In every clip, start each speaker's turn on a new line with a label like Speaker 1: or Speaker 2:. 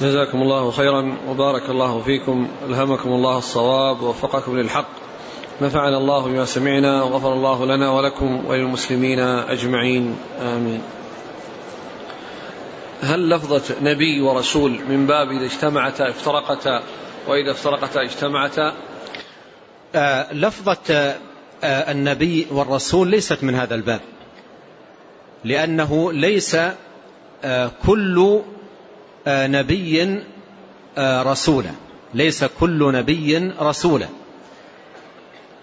Speaker 1: جزاكم الله خيرا وبارك الله فيكم ألهمكم الله الصواب ووفقكم للحق. نفعنا الله بما سمعنا وغفر الله لنا ولكم وللمسلمين أجمعين. آمين. هل لفظة نبي ورسول من باب إذا اجتمعتا افترقتا وإذا افترقتا اجتمعتا؟
Speaker 2: آه لفظة آه النبي والرسول ليست من هذا الباب لأنه ليس آه كل آه نبي آه رسولا. ليس كل نبي رسولا.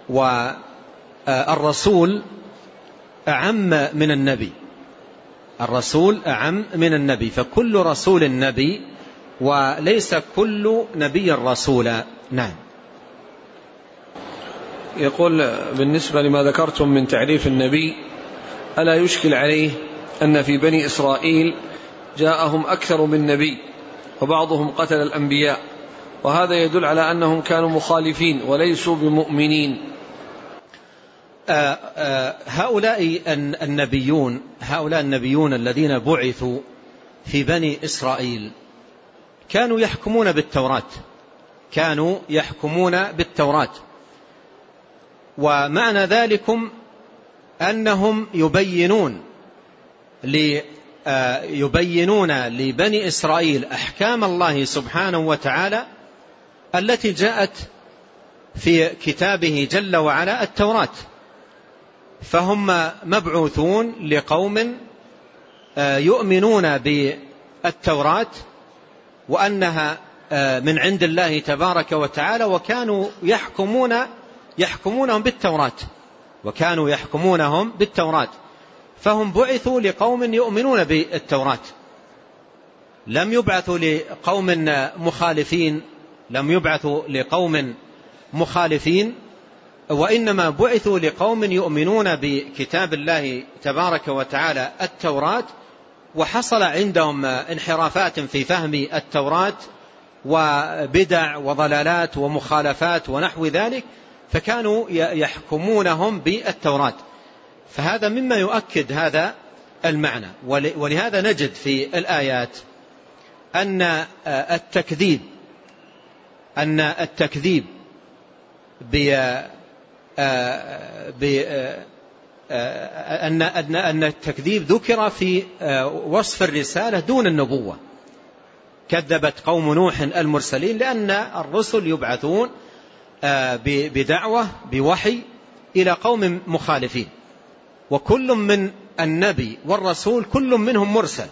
Speaker 2: والرسول أعم من النبي. الرسول أعم من النبي. فكل رسول نبي وليس كل نبي رسولا. نعم.
Speaker 1: يقول بالنسبة لما ذكرتم من تعريف النبي ألا يشكل عليه أن في بني إسرائيل جاءهم أكثر من نبي وبعضهم قتل الأنبياء. وهذا يدل على أنهم كانوا مخالفين وليسوا بمؤمنين.
Speaker 2: آه، آه، هؤلاء النبيون هؤلاء النبيون الذين بعثوا في بني إسرائيل كانوا يحكمون بالتوراة. كانوا يحكمون بالتوراة. ومعنى ذلكم أنهم يبينون يبينون لبني إسرائيل أحكام الله سبحانه وتعالى التي جاءت في كتابه جل وعلا التوراة. فهم مبعوثون لقوم آه، يؤمنون بالتوراة وأنها آه، من عند الله تبارك وتعالى وكانوا يحكمون يحكمونهم بالتوراة وكانوا يحكمونهم بالتوراة. فهم بعثوا لقوم يؤمنون بالتوراة. لم يبعثوا لقوم مخالفين لم يبعثوا لقوم مخالفين وإنما بعثوا لقوم يؤمنون بكتاب الله تبارك وتعالى التوراة وحصل عندهم انحرافات في فهم التوراة وبدع وضلالات ومخالفات ونحو ذلك فكانوا يحكمونهم بالتوراة. فهذا مما يؤكد هذا المعنى. ولهذا نجد في الآيات أن التكذيب أن التكذيب أن أن التكذيب ذكر في وصف الرسالة دون النبوة. كذبت قوم نوح المرسلين لأن الرسل يبعثون بدعوة بوحي إلى قوم مخالفين. وكل من النبي والرسول كل منهم مرسل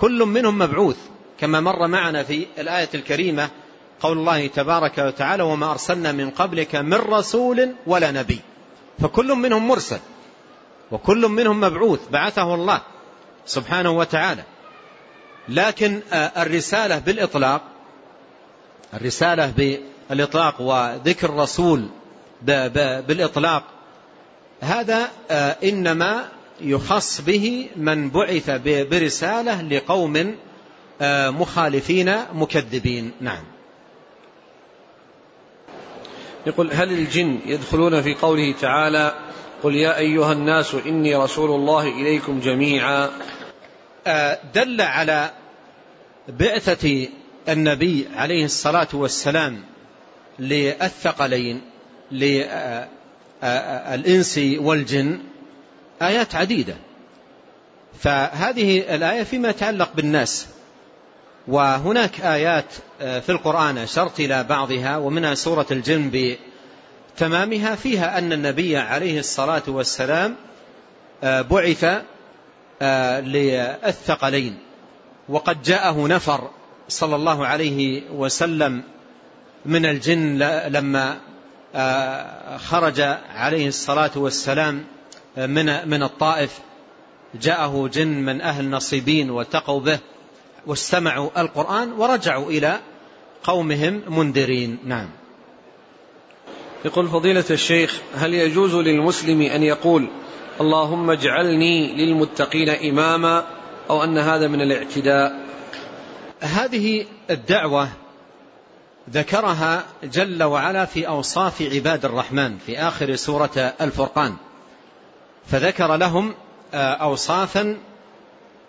Speaker 2: كل منهم مبعوث كما مر معنا في الآية الكريمة قول الله تبارك وتعالى وما أرسلنا من قبلك من رسول ولا نبي فكل منهم مرسل وكل منهم مبعوث بعثه الله سبحانه وتعالى. لكن الرسالة بالإطلاق الرسالة بالإطلاق وذكر الرسول بالإطلاق هذا إنما يخص به من بعث برسالة لقوم مخالفين مكذبين. نعم.
Speaker 1: يقول هل الجن يدخلون في قوله تعالى قل يا أيها الناس إني رسول الله إليكم جميعا؟
Speaker 2: آه، دل على بعثة النبي عليه الصلاة والسلام للثقلين للإنس والجن آيات عديدة. فهذه الآية فيما يتعلق بالناس. وهناك آيات في القرآن أشرت إلى بعضها ومنها سورة الجن بتمامها فيها أن النبي عليه الصلاة والسلام بعث للثقلين. وقد جاءه نفر صلى الله عليه وسلم من الجن لما خرج عليه الصلاة والسلام من من الطائف جاءه جن من أهل نصيبين والتقوا به واستمعوا القرآن ورجعوا إلى قومهم منذرين. نعم.
Speaker 1: يقول فضيلة الشيخ هل يجوز للمسلم أن يقول اللهم اجعلني للمتقين إماما أو أن هذا من الاعتداء؟
Speaker 2: هذه الدعوة ذكرها جل وعلا في أوصاف عباد الرحمن في آخر سورة الفرقان. فذكر لهم أوصافا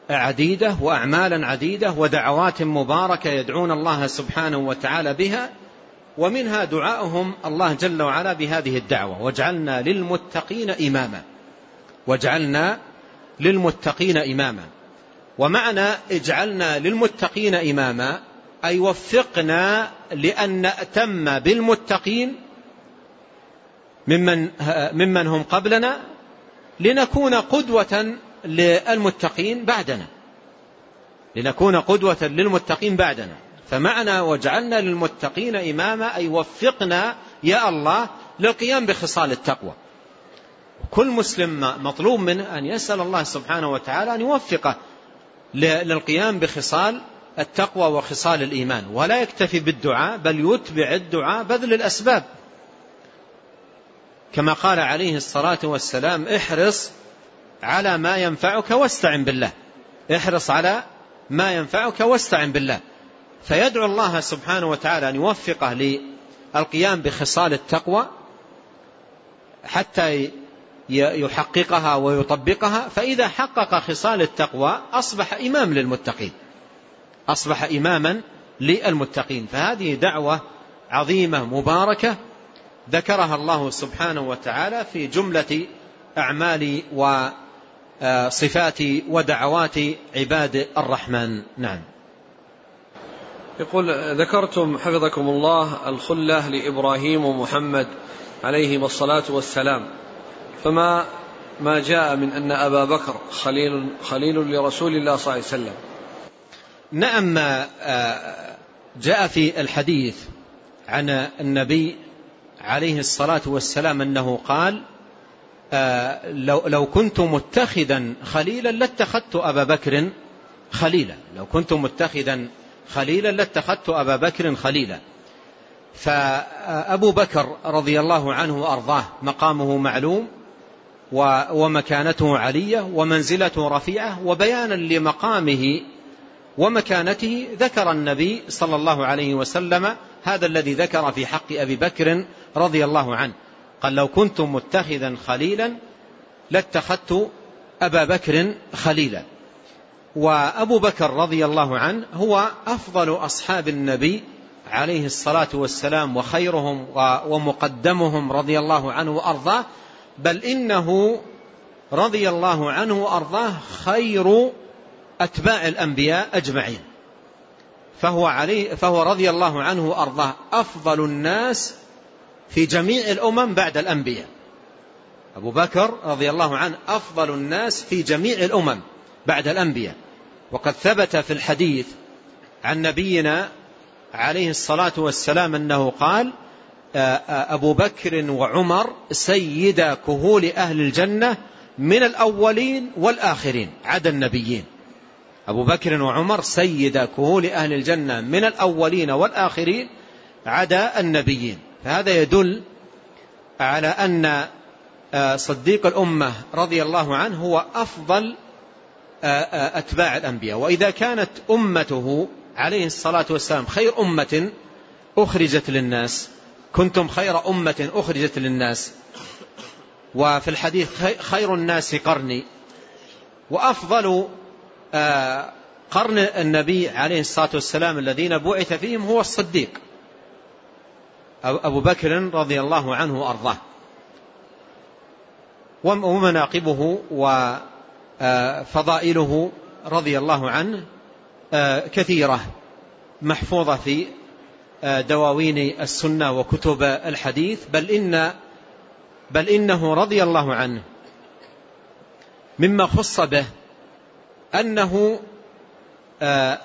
Speaker 2: عديدة وأعمالا عديدة ودعوات مباركة يدعون الله سبحانه وتعالى بها ومنها دعاؤهم الله جل وعلا بهذه الدعوة. واجعلنا للمتقين إماما. واجعلنا للمتقين إماما. ومعنى اجعلنا للمتقين إماما أي وفقنا لأن نأتم بالمتقين ممن, ممن هم قبلنا لنكون قدوة للمتقين بعدنا. لنكون قدوة للمتقين بعدنا. فمعنى واجعلنا للمتقين إماما أي وفقنا يا الله للقيام بخصال التقوى. كل مسلم مطلوب منه أن يسأل الله سبحانه وتعالى أن يوفقه للقيام بخصال التقوى وخصال الإيمان. ولا يكتفي بالدعاء بل يتبع الدعاء بذل الأسباب. كما قال عليه الصلاة والسلام احرص على ما ينفعك واستعن بالله. احرص على ما ينفعك واستعن بالله. فيدعو الله سبحانه وتعالى أن يوفقه للقيام بخصال التقوى حتى يحققها ويطبقها. فإذا حقق خصال التقوى أصبح إمام للمتقين. أصبح إماما للمتقين. فهذه دعوة عظيمة مباركة ذكرها الله سبحانه وتعالى في جملة أعمال وصفات ودعوات عباد الرحمن. نعم.
Speaker 1: يقول ذكرتم حفظكم الله الخلة لإبراهيم ومحمد عليهما الصلاة والسلام. فما ما جاء من أن أبا بكر خليل, خليل لرسول الله صلى الله عليه وسلم.
Speaker 2: نعم آه، جاء في الحديث عن النبي عليه الصلاة والسلام أنه قال آه، لو, لو كنت متخذا خليلا لاتخذت أبا بكر خليلا. لو كنت متخذا خليلا لاتخذت أبا بكر خليلا. فأبو بكر رضي الله عنه وأرضاه مقامه معلوم ومكانته علية ومنزلته رفيعة وبيانا لمقامه ومكانته ذكر النبي صلى الله عليه وسلم هذا الذي ذكر في حق أبي بكر رضي الله عنه. قال لو كنت متخذا خليلا لاتخذت أبا بكر خليلا. وأبو بكر رضي الله عنه هو أفضل أصحاب النبي عليه الصلاة والسلام وخيرهم ومقدمهم رضي الله عنه وأرضاه. بل إنه رضي الله عنه وأرضاه خير أتباع الأنبياء أجمعين. فهو, عليه فهو رضي الله عنه وأرضاه. أفضل الناس في جميع الأمم بعد الأنبياء. أبو بكر رضي الله عنه أفضل الناس في جميع الأمم بعد الأنبياء. وقد ثبت في الحديث عن نبينا عليه الصلاة والسلام أنه قال أبو بكر وعمر سيدا كهول أهل الجنة من الأولين والآخرين عدا النبيين. أبو بكر وعمر سيدا كهول أهل الجنة من الأولين والآخرين عدا النبيين. فهذا يدل على أن صديق الأمة رضي الله عنه هو أفضل أتباع الأنبياء. وإذا كانت أمته عليه الصلاة والسلام خير أمة أخرجت للناس كنتم خير أمة أخرجت للناس. وفي الحديث خير الناس قرني. وأفضل آه، قرن النبي عليه الصلاة والسلام الذين بعث فيهم هو الصديق. أبو بكر رضي الله عنه وأرضاه. ومناقبه وفضائله رضي الله عنه آه، كثيرة محفوظة في آه، دواوين السنة وكتب الحديث. بل إن بل إنه رضي الله عنه. مما خص به أنه آه،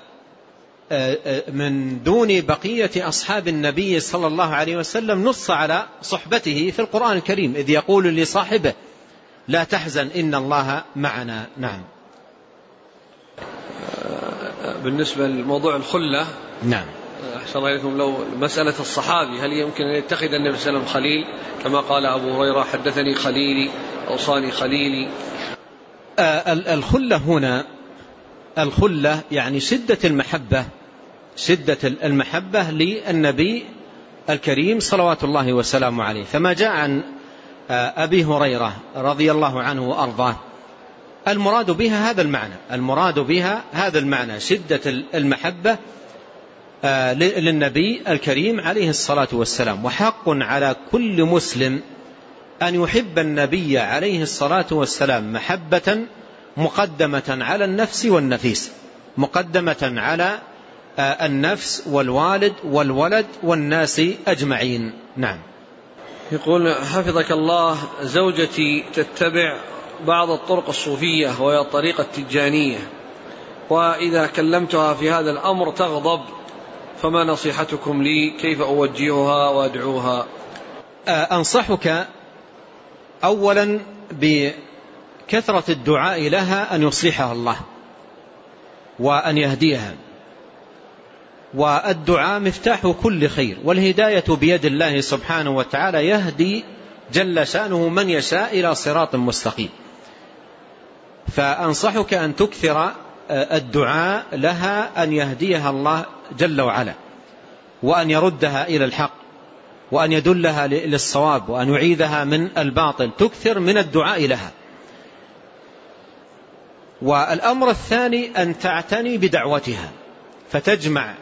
Speaker 2: من دون بقية أصحاب النبي صلى الله عليه وسلم نص على صحبته في القرآن الكريم إذ يقول لصاحبه لا تحزن إن الله معنا. نعم.
Speaker 1: بالنسبة لموضوع الخلة
Speaker 2: نعم.
Speaker 1: أحسن الله إليكم لو مسألة الصحابي هل يمكن أن يتخذ النبي صلى الله عليه وسلم خليل؟ كما قال أبو هريرة حدثني خليلي أوصاني خليلي.
Speaker 2: آه الخلة هنا الخلة يعني شدة المحبة شدة المحبة للنبي الكريم صلوات الله وسلامه عليه. فما جاء عن آه، أبي هريرة رضي الله عنه وأرضاه المراد بها هذا المعنى المراد بها هذا المعنى شدة المحبة آه، للنبي الكريم عليه الصلاة والسلام. وحق على كل مسلم أن يحب النبي عليه الصلاة والسلام محبة مقدمة على النفس والنفيس مقدمة على آه، النفس والوالد والولد والناس أجمعين. نعم.
Speaker 1: يقول حفظك الله زوجتي تتبع بعض الطرق الصوفية وهي الطريقة التجانية وإذا كلمتها في هذا الأمر تغضب فما نصيحتكم لي؟ كيف أوجهها وأدعوها؟
Speaker 2: آه، أنصحك أولا بكثرة الدعاء لها أن يصلحها الله وأن يهديها والدعاء مفتاح كل خير والهداية بيد الله سبحانه وتعالى يهدي جل شأنه من يشاء إلى صراط مستقيم. فأنصحك أن تكثر آه، الدعاء لها أن يهديها الله جل وعلا وأن يردها إلى الحق. وأن يدلها للصواب وأن يعيذها من الباطل تكثر من الدعاء لها. والأمر الثاني أن تعتني بدعوتها فتجمع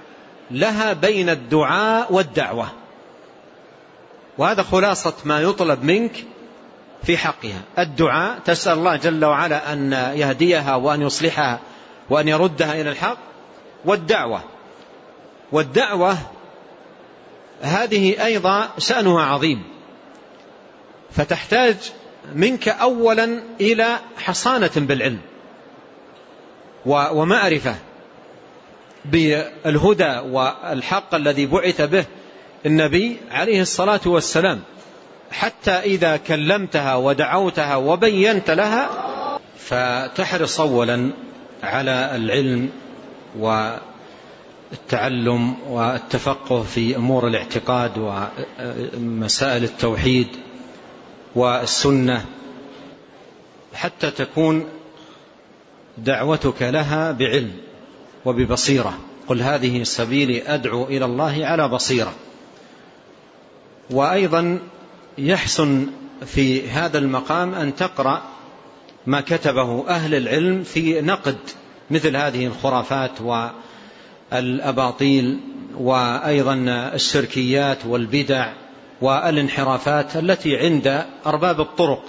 Speaker 2: لها بين الدعاء والدعوة. وهذا خلاصة ما يطلب منك في حقها. الدعاء تسأل الله جل وعلا أن يهديها وأن يصلحها وأن يردها إلى الحق والدعوة. والدعوة هذه أيضا شأنها عظيم. فتحتاج منك أولا إلى حصانة بالعلم ومعرفة بالهدى والحق الذي بعث به النبي عليه الصلاة والسلام. حتى إذا كلمتها ودعوتها وبينت لها فتحرص أولا على العلم والتعلم والتفقه في أمور الاعتقاد ومسائل التوحيد والسنة حتى تكون دعوتك لها بعلم وببصيرة. قل هذه سبيلي أدعو إلى الله على بصيرة. وأيضا يحسن في هذا المقام أن تقرأ ما كتبه أهل العلم في نقد مثل هذه الخرافات والأباطيل وأيضا الشركيات والبدع والانحرافات التي عند أرباب الطرق.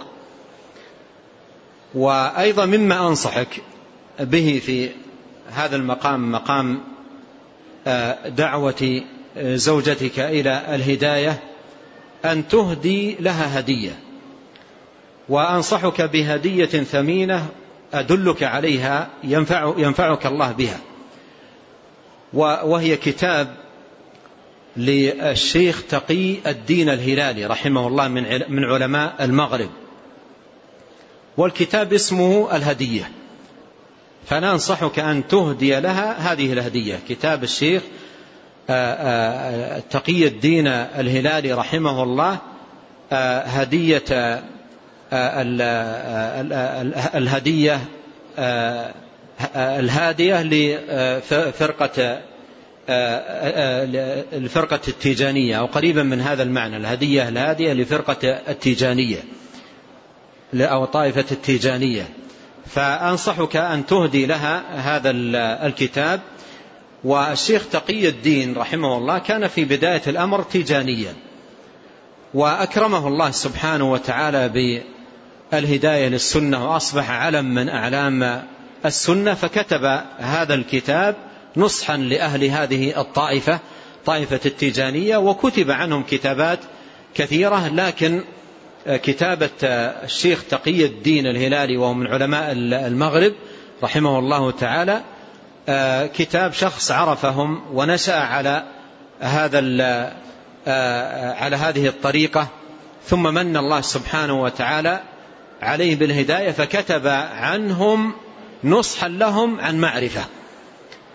Speaker 2: وأيضا مما أنصحك به في هذا المقام مقام آه، دعوة زوجتك إلى الهداية أن تهدي لها هدية. وأنصحك بهدية ثمينة أدلك عليها ينفع ينفعك الله بها. وهي كتاب للشيخ تقي الدين الهلالي رحمه الله من علماء المغرب. والكتاب اسمه الهدية. فأنا أنصحك أن تهدي لها هذه الهدية. كتاب الشيخ آه، آه، تقي الدين الهلالي رحمه الله آه، هدية الهدية الهادية لفرقة الفرقة التيجانية أو قريبا من هذا المعنى الهدية الهادية لفرقة التيجانية أو طائفة التيجانية. فأنصحك أن تهدي لها هذا الكتاب. والشيخ تقي الدين رحمه الله كان في بداية الأمر تيجانيا. وأكرمه الله سبحانه وتعالى بالهداية للسنة وأصبح علم من أعلام السنة فكتب هذا الكتاب نصحا لأهل هذه الطائفة طائفة التيجانية وكتب عنهم كتابات كثيرة لكن كتابة الشيخ تقي الدين الهلالي وهو من علماء المغرب رحمه الله تعالى كتاب شخص عرفهم ونشأ على هذا على هذه الطريقة ثم من الله سبحانه وتعالى عليه بالهداية فكتب عنهم نصحا لهم عن معرفة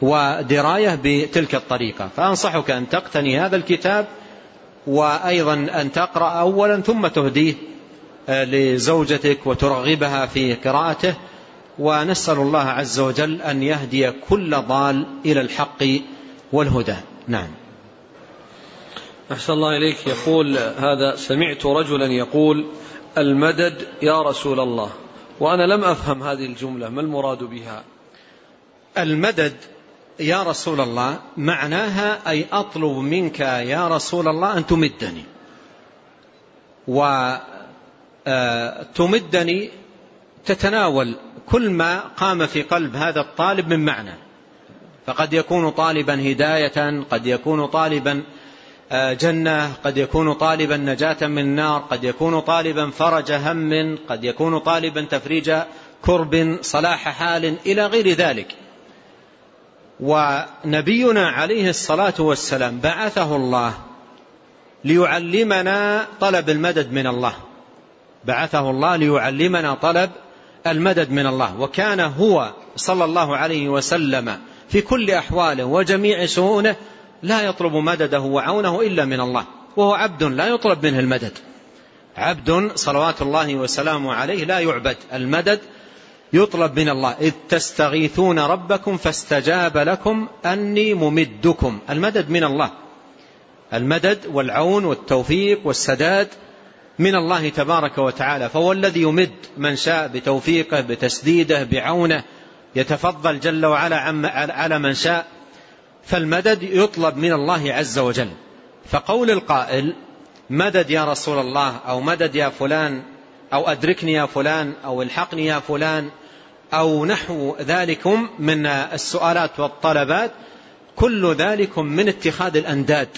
Speaker 2: ودراية بتلك الطريقة. فأنصحك أن تقتني هذا الكتاب وأيضا أن تقرأ أولا ثم تهديه آه، لزوجتك وترغبها في قراءته. ونسأل الله عز وجل أن يهدي كل ضال إلى الحق والهدى. نعم.
Speaker 1: أحسن الله إليك. يقول هذا سمعت رجلا يقول المدد يا رسول الله. وأنا لم أفهم هذه الجملة ما المراد بها؟
Speaker 2: المدد يا رسول الله معناها أي أطلب منك يا رسول الله أن تمدني. وتمدني آه، تتناول كل ما قام في قلب هذا الطالب من معنى. فقد يكون طالبا هداية قد يكون طالبا جنة قد يكون طالبا نجاة من النار قد يكون طالبا فرج هم قد يكون طالبا تفريج كرب صلاح حال إلى غير ذلك. ونبينا عليه الصلاة والسلام بعثه الله ليعلمنا طلب المدد من الله. بعثه الله ليعلمنا طلب المدد من الله. وكان هو صلى الله عليه وسلم في كل أحواله وجميع شؤونه لا يطلب مدده وعونه إلا من الله وهو عبد لا يطلب منه المدد. عبد صلوات الله وسلامه عليه لا يعبد المدد يطلب من الله إذ تستغيثون ربكم فاستجاب لكم أني ممدكم المدد من الله. المدد والعون والتوفيق والسداد من الله تبارك وتعالى فهو الذي يمد من شاء بتوفيقه بتسديده بعونه يتفضل جل وعلا على من شاء. فالمدد يطلب من الله عز وجل. فقول القائل مدد يا رسول الله أو مدد يا فلان أو أدركني يا فلان أو الحقني يا فلان أو نحو ذلكم من السؤالات والطلبات كل ذلكم من اتخاذ الأنداد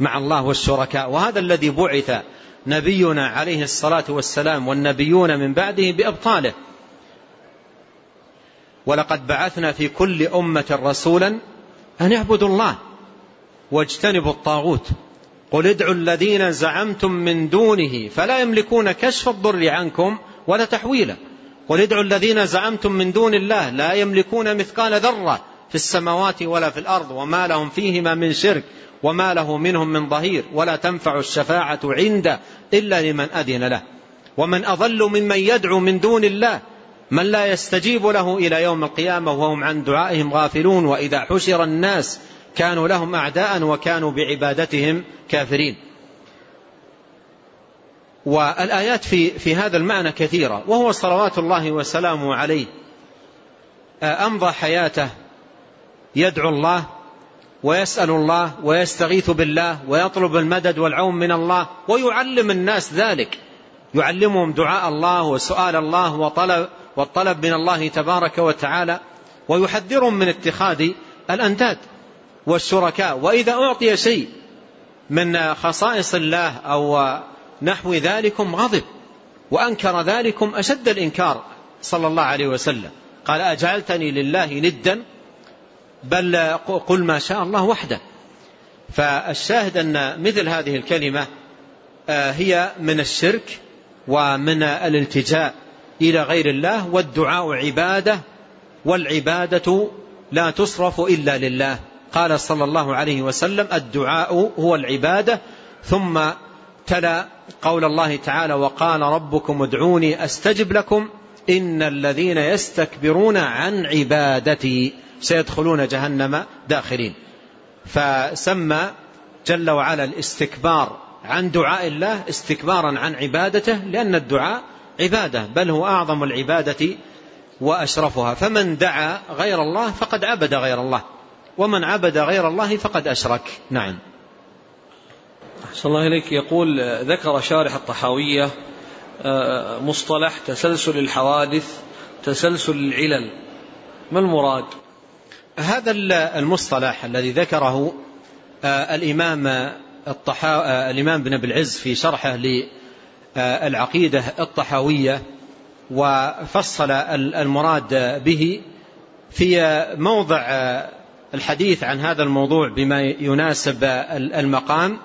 Speaker 2: مع الله والشركاء. وهذا الذي بعث نبينا عليه الصلاة والسلام والنبيون من بعده بأبطاله. ولقد بعثنا في كل أمة رسولا أن اعبدوا الله واجتنبوا الطاغوت. قل ادعوا الذين زعمتم من دونه فلا يملكون كشف الضر عنكم ولا تحويلا قل ادعوا الذين زعمتم من دون الله لا يملكون مثقال ذرة في السماوات ولا في الأرض وما لهم فيهما من شرك وما له منهم من ظهير ولا تنفع الشفاعة عنده إلا لمن أذن له. ومن أضل ممن يدعو من دون الله من لا يستجيب له إلى يوم القيامة وهم عن دعائهم غافلون وإذا حشر الناس كانوا لهم أعداء وكانوا بعبادتهم كافرين. والآيات في, في هذا المعنى كثيرة وهو صلوات الله وسلامه عليه. أمضى حياته يدعو الله ويسأل الله ويستغيث بالله ويطلب المدد والعون من الله ويعلم الناس ذلك. يعلمهم دعاء الله وسؤال الله وطلب والطلب من الله تبارك وتعالى ويحذرهم من اتخاذ الأنداد والشركاء. وإذا أعطي شيء من خصائص الله أو نحو ذلكم غضب وأنكر ذلكم أشد الإنكار صلى الله عليه وسلم. قال أجعلتني لله ندا بل قل ما شاء الله وحده. فالشاهد أن مثل هذه الكلمة آه، هي من الشرك ومن الالتجاء إلى غير الله والدعاء عبادة والعبادة لا تصرف إلا لله. قال صلى الله عليه وسلم الدعاء هو العبادة. ثم تلا قول الله تعالى وقال ربكم ادعوني أستجب لكم. إن الذين يستكبرون عن عبادتي سيدخلون جهنم داخلين فسمى جل وعلا الاستكبار عن دعاء الله استكبارا عن عبادته لأن الدعاء عبادة بل هو أعظم العبادة وأشرفها. فمن دعا غير الله فقد عبد غير الله ومن عبد غير الله فقد أشرك. نعم.
Speaker 1: أحسن الله إليك. يقول ذكر شارح الطحاوية آه، مصطلح تسلسل الحوادث تسلسل العلل. ما المراد؟
Speaker 2: هذا المصطلح الذي ذكره آه، الإمام الطحا... آه، الإمام بن العز في شرحه للعقيدة الطحاوية وفصل المراد به في موضع الحديث عن هذا الموضوع بما يناسب المقام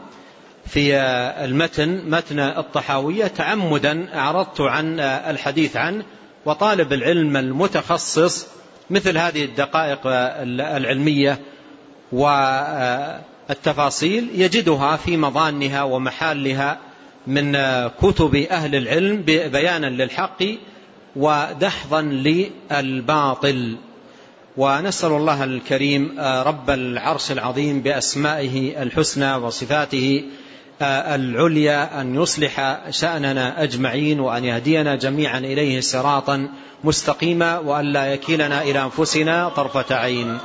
Speaker 2: في المتن متن الطحاوية. تعمدا أعرضت عن الحديث عنه وطالب العلم المتخصص مثل هذه الدقائق العلمية والتفاصيل يجدها في مظانها ومحالها من كتب أهل العلم بيانا للحق ودحضا للباطل. ونسأل الله الكريم رب العرش العظيم بأسمائه الحسنى وصفاته العليا أن يصلح شأننا أجمعين وأن يهدينا جميعا إليه صراطا مستقيما وأن لا يكلنا إلى أنفسنا طرفة عين.